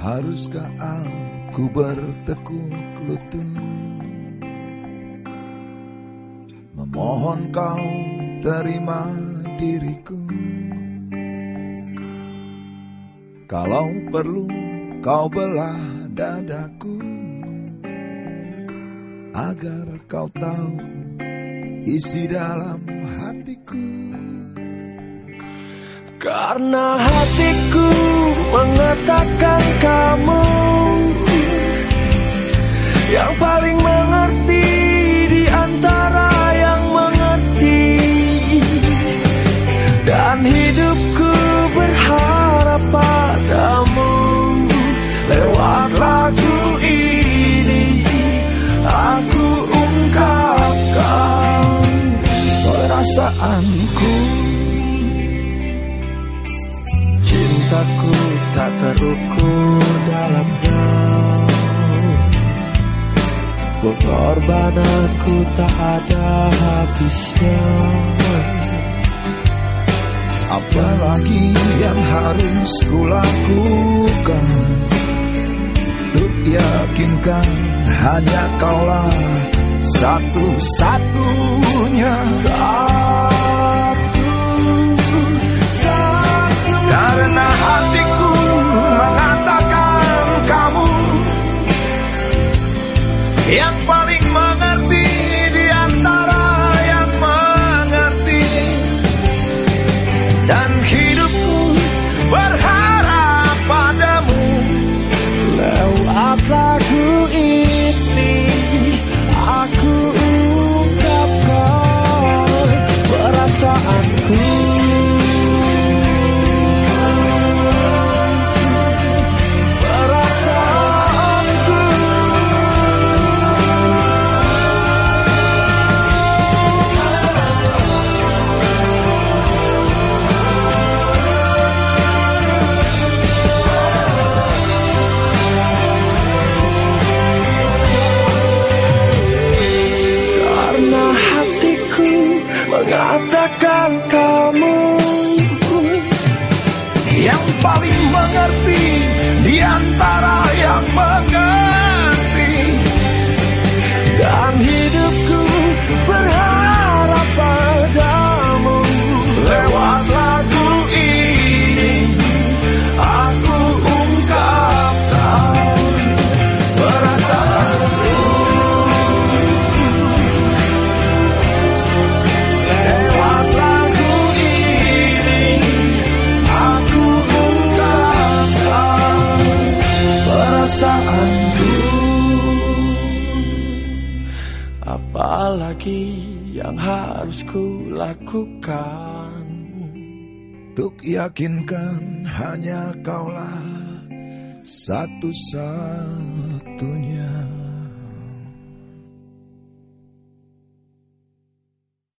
Haruskah aku bertekuk lutut? Memohon kau terima diriku. Kalau perlu kau belah dadaku. Agar kau tahu isi dalam hatiku. Karena hatiku mengatakan kamu Yang paling mengerti di antara yang mengerti. Dan hidupku berharap padamu. Lewat lagu ini Aku ungkapkan perasaanku Cintaku tak terukur dalamnya Pengorbananku tak ada habisnya. Apalagi yang harus kulakukan? Untuk yakinkan hanya kaulah satu-satunya mengatakan kamu Yang paling mengerti di antara Apalagi yang harus ku lakukan? Untuk yakinkan hanya kaulah satu-satunya